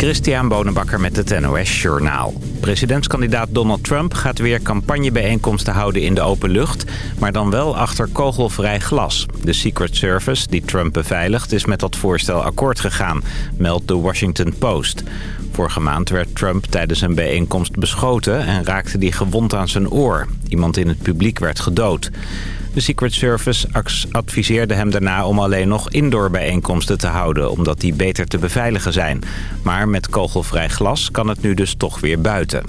Christian Bonenbakker met het NOS Journaal. Presidentskandidaat Donald Trump gaat weer campagnebijeenkomsten houden in de open lucht... maar dan wel achter kogelvrij glas. De Secret Service, die Trump beveiligt, is met dat voorstel akkoord gegaan... meldt de Washington Post. Vorige maand werd Trump tijdens een bijeenkomst beschoten... en raakte die gewond aan zijn oor. Iemand in het publiek werd gedood. De Secret Service adviseerde hem daarna om alleen nog indoor bijeenkomsten te houden... omdat die beter te beveiligen zijn. Maar met kogelvrij glas kan het nu dus toch weer buiten.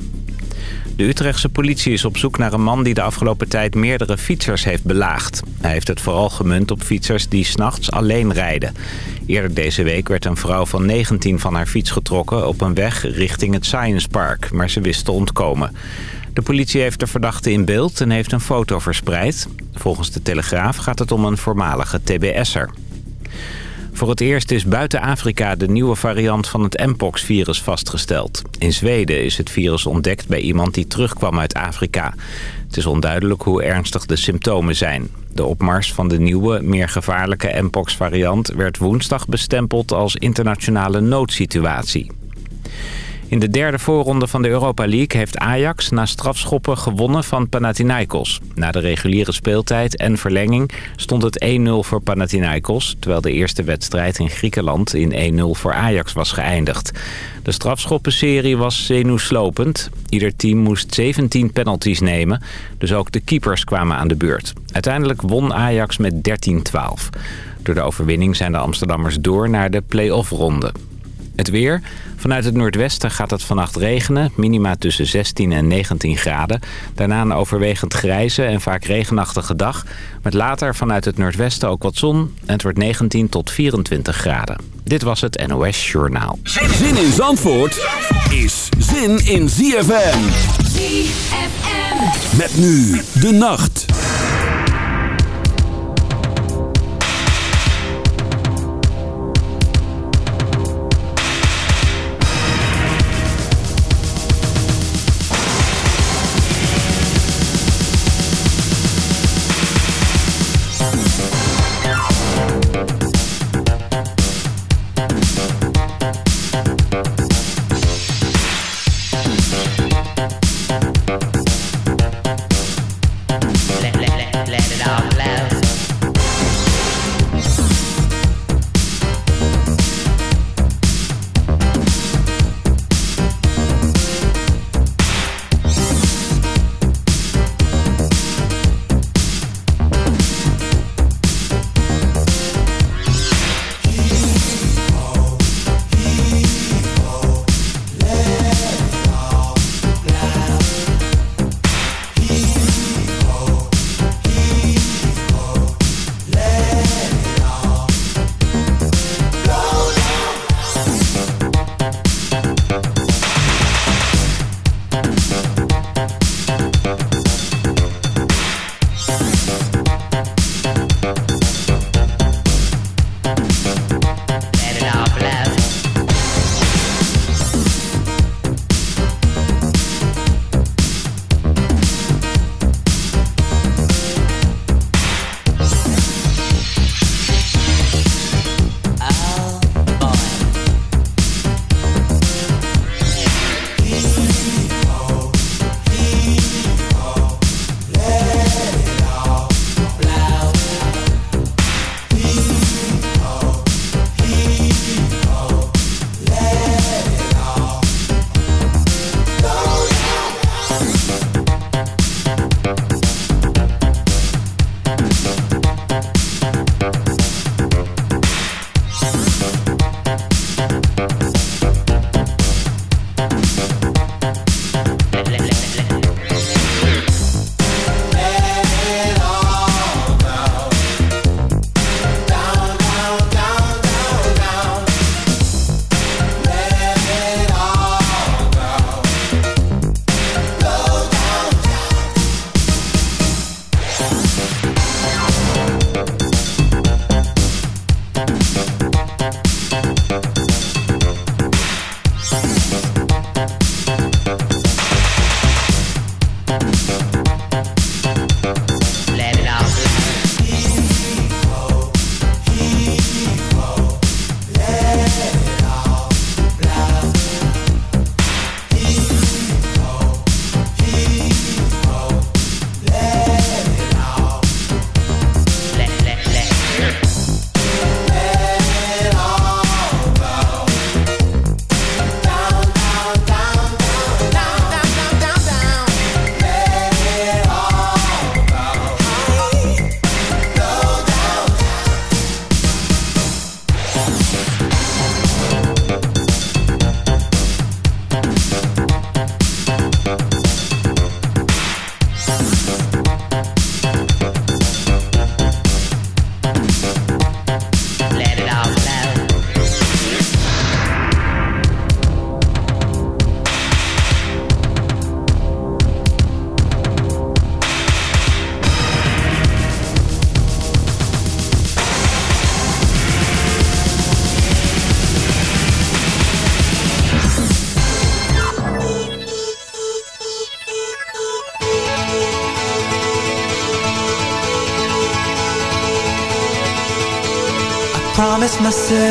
De Utrechtse politie is op zoek naar een man die de afgelopen tijd meerdere fietsers heeft belaagd. Hij heeft het vooral gemunt op fietsers die s'nachts alleen rijden. Eerder deze week werd een vrouw van 19 van haar fiets getrokken op een weg richting het Science Park, maar ze wist te ontkomen. De politie heeft de verdachte in beeld en heeft een foto verspreid. Volgens de Telegraaf gaat het om een voormalige TBS'er. Voor het eerst is buiten Afrika de nieuwe variant van het Mpox-virus vastgesteld. In Zweden is het virus ontdekt bij iemand die terugkwam uit Afrika. Het is onduidelijk hoe ernstig de symptomen zijn. De opmars van de nieuwe, meer gevaarlijke Mpox-variant... werd woensdag bestempeld als internationale noodsituatie. In de derde voorronde van de Europa League heeft Ajax na strafschoppen gewonnen van Panathinaikos. Na de reguliere speeltijd en verlenging stond het 1-0 voor Panathinaikos... terwijl de eerste wedstrijd in Griekenland in 1-0 voor Ajax was geëindigd. De strafschoppenserie was zenuwslopend. Ieder team moest 17 penalties nemen, dus ook de keepers kwamen aan de beurt. Uiteindelijk won Ajax met 13-12. Door de overwinning zijn de Amsterdammers door naar de play-off-ronde. Het weer. Vanuit het noordwesten gaat het vannacht regenen. Minima tussen 16 en 19 graden. Daarna een overwegend grijze en vaak regenachtige dag. Met later vanuit het noordwesten ook wat zon. En het wordt 19 tot 24 graden. Dit was het NOS Journaal. Zin in Zandvoort is zin in ZFM. ZFM. Met nu de nacht. Myself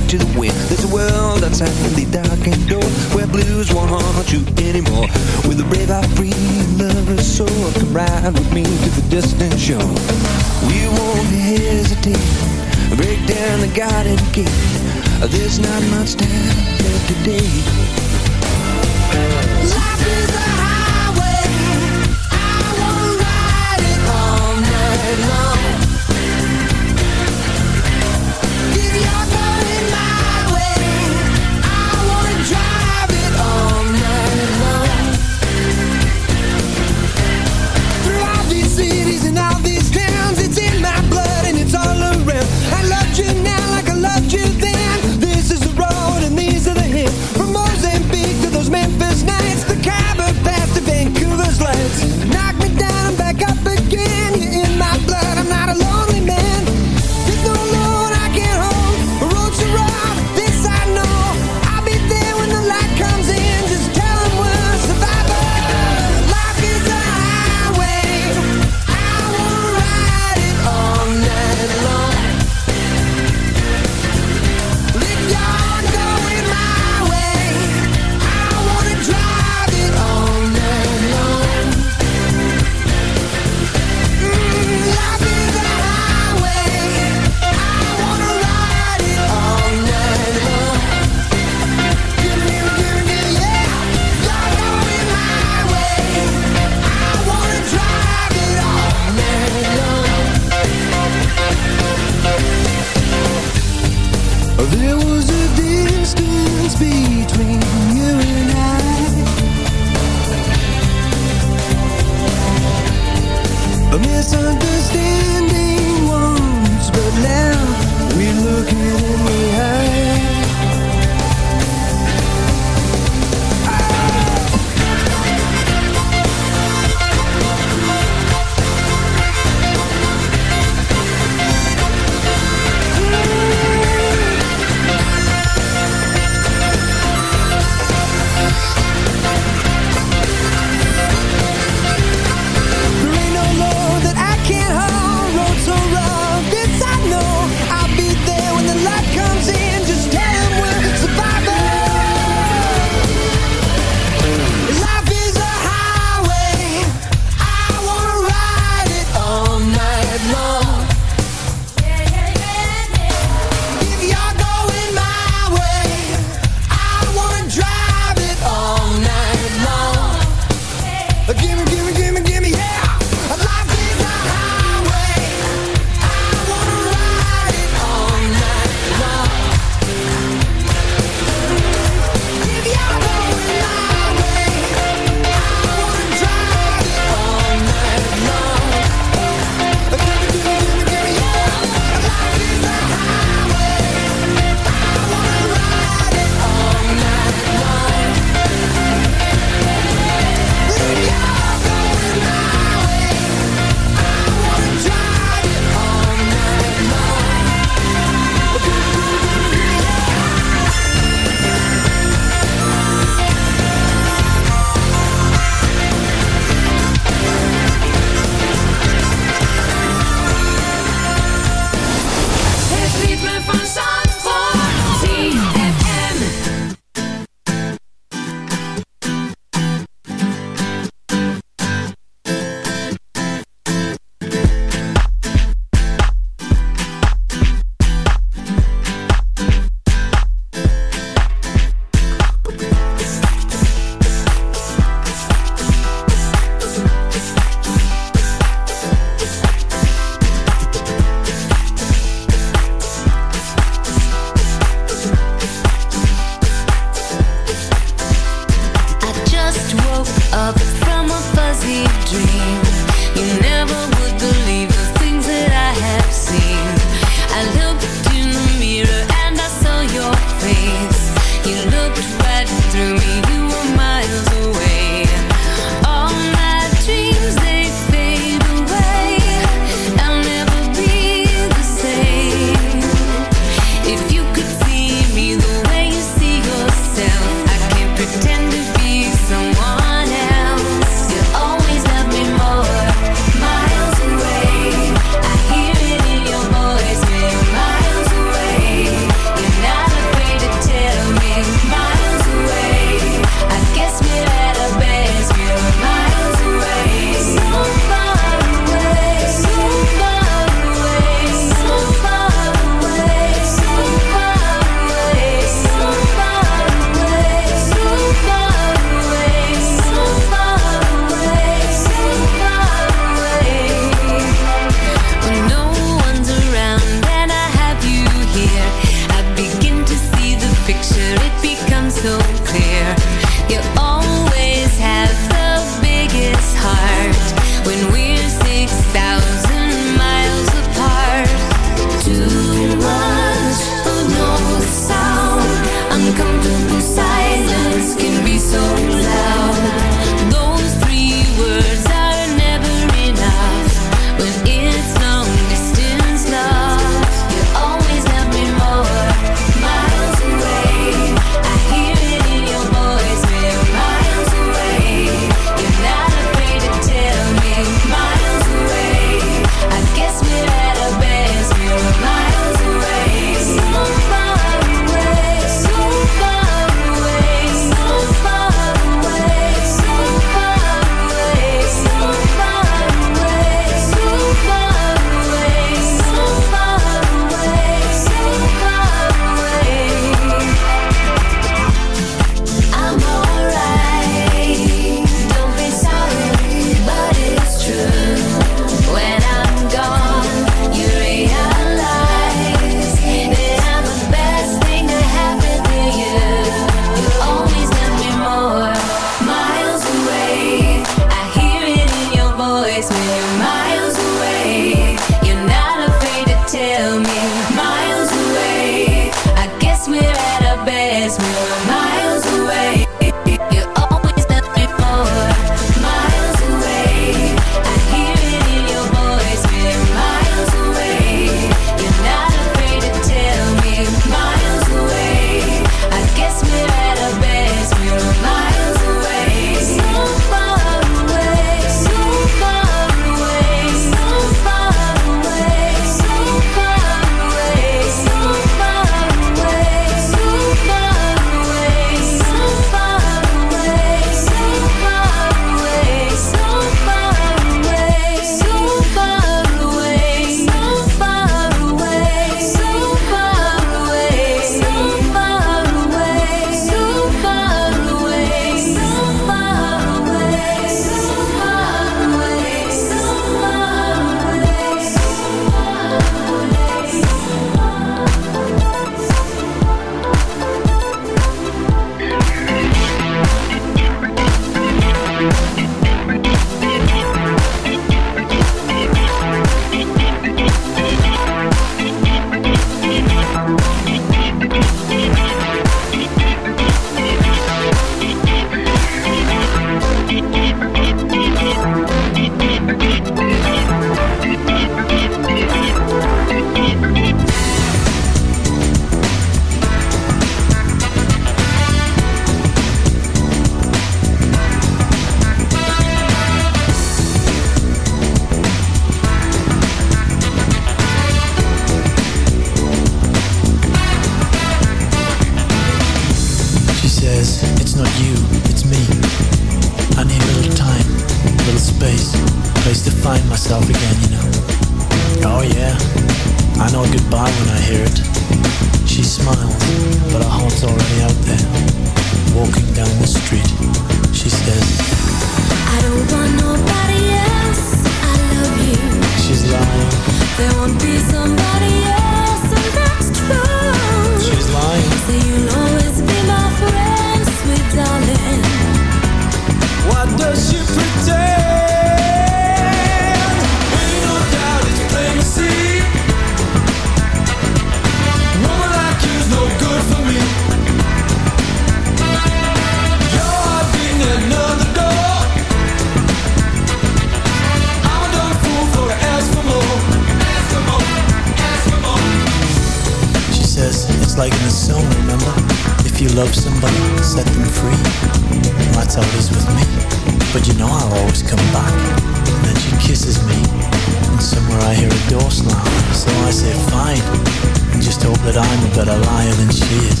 but I'm a better liar than she is.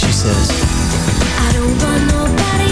She says, I don't want nobody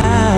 I.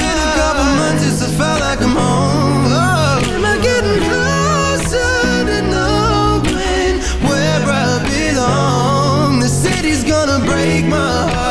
Break my heart.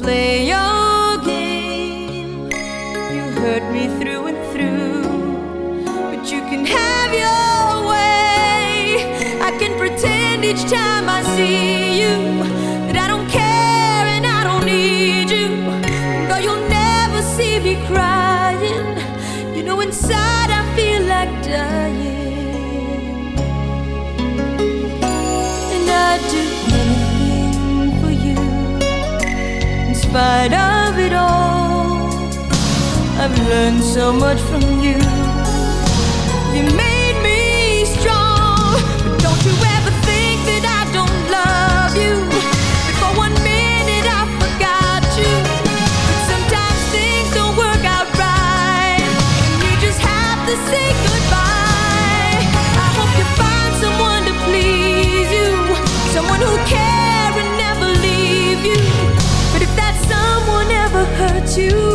play your game. You hurt me through. spite of it all, I've learned so much. you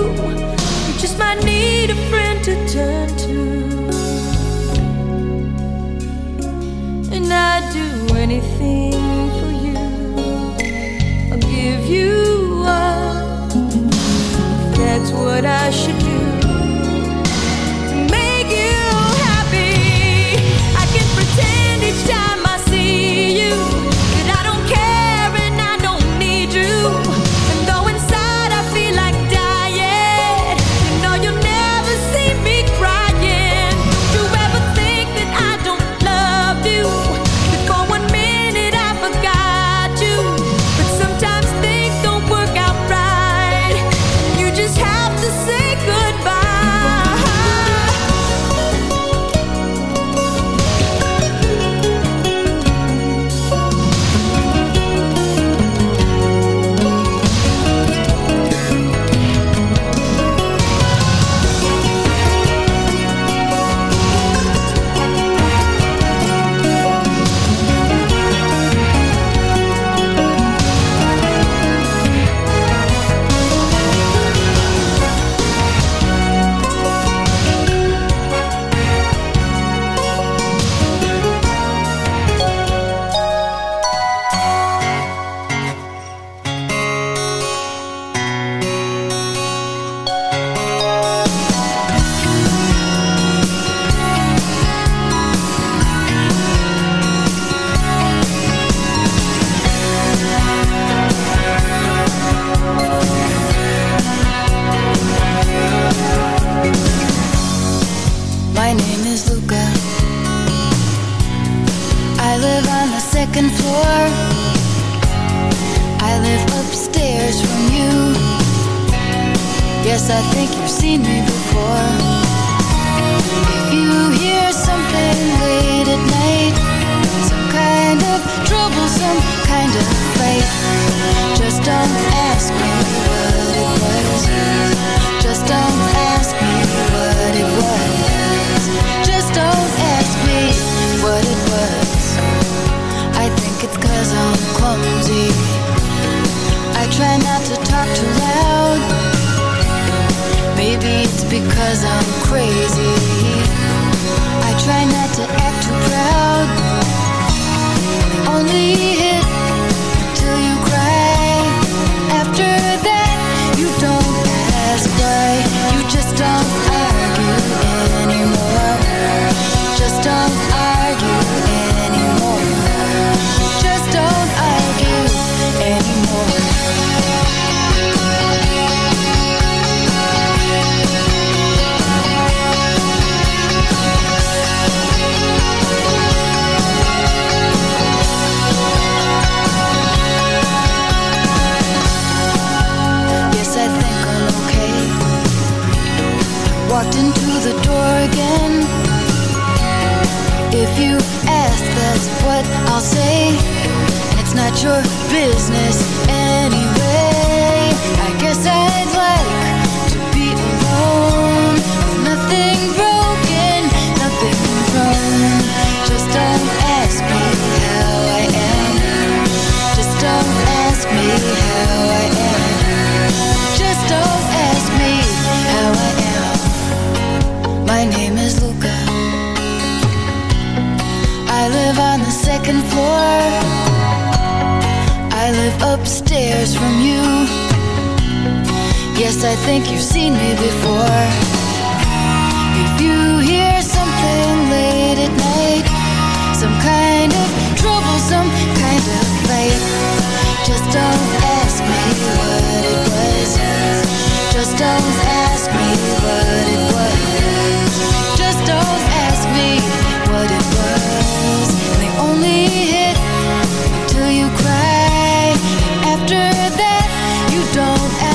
you don't